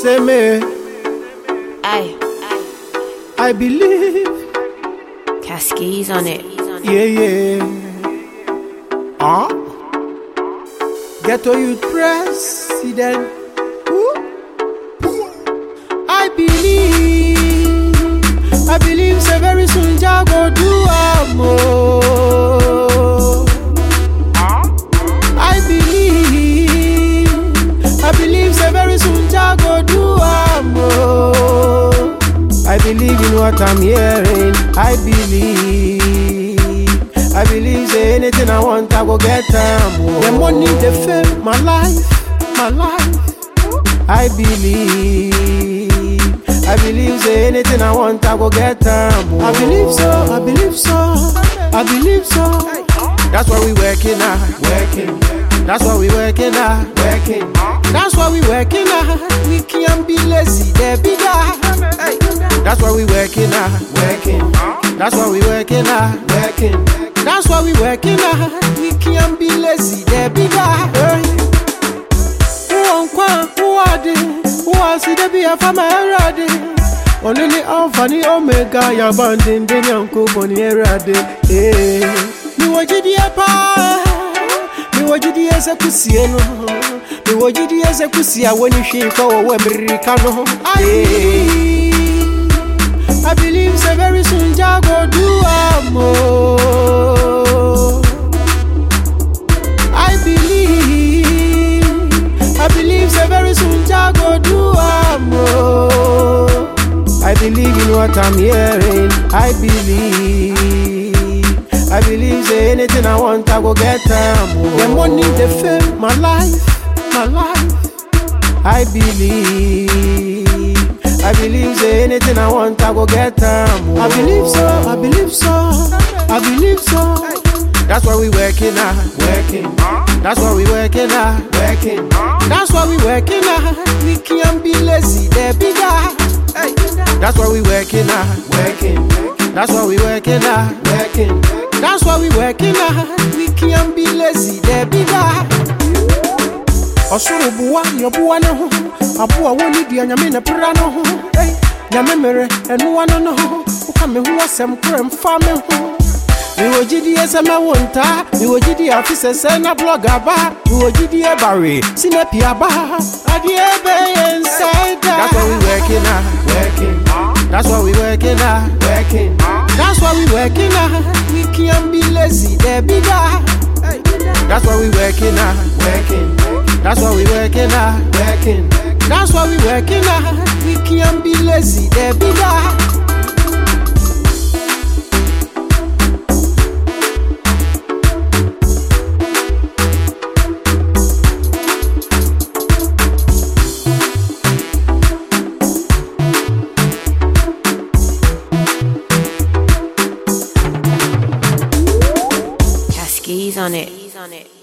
Say me, Aye, I believe. Cascades on it. Yeah, yeah. Ah. Ghetto Youth President. What I'm hearing. I believe. I believe say anything I want, I go get them. Oh. The money, the fame, my life, my life. I believe. I believe say anything I want, I go get them. Oh. I believe so. I believe so. I believe so. That's why we working hard. Working. That's why we working hard. Working. That's why we working hard. We can't be lazy. There be. That's why we working hard. Working. That's why we working hard. Working. That's why we working hard. We can't be lazy. There be that. Who nkwa who ade who asi de bi afama erade Oni ni alpha ni omega ya bandinde ni anko ni erade eh mi wajidi pa mi wajidi ese kusie no mi wajidi ese kusie woni hwe ko wo amerika no eh I believe say very soon Jah go do am oh. I believe, I believe say very soon Jah go do am oh. I believe in what I'm hearing. I believe, I believe say anything I want I go get them. Oh. The money, the fame, my life, my life. I believe, believe say anything I want I go get them. Oh. I believe so, I believe so, I believe so. That's why we working hard, working. That's why we working hard, working. That's why we working hard. We can't be lazy, that. Hey. That's why we working hard, working. That's why we working hard, working. That's why we working hard. We can't be lazy, there be that. Ɔsoro boa yɛboa ne ho aboa wɔne dua nyame ne pra no ho Ei, nyame mmerɛ ɛnoa no no ho woka me ho asɛm korɛ mfa me ho mewɔ gyidie sɛ mɛwo ntaa mewɔ gyidie afe sɛ sɛ na blɔg aba mewɔ gyidie bare sina pi aba adeɛ bɛyɛ nsɛe da That's why we working hard, working. That's why we working hard, working. That's why we working hard. We can't be lazy, there be that. That's why we working hard, working. That's why we working hard, working. That's why we working hard. We can't be lazy, there be that. Cascades on it.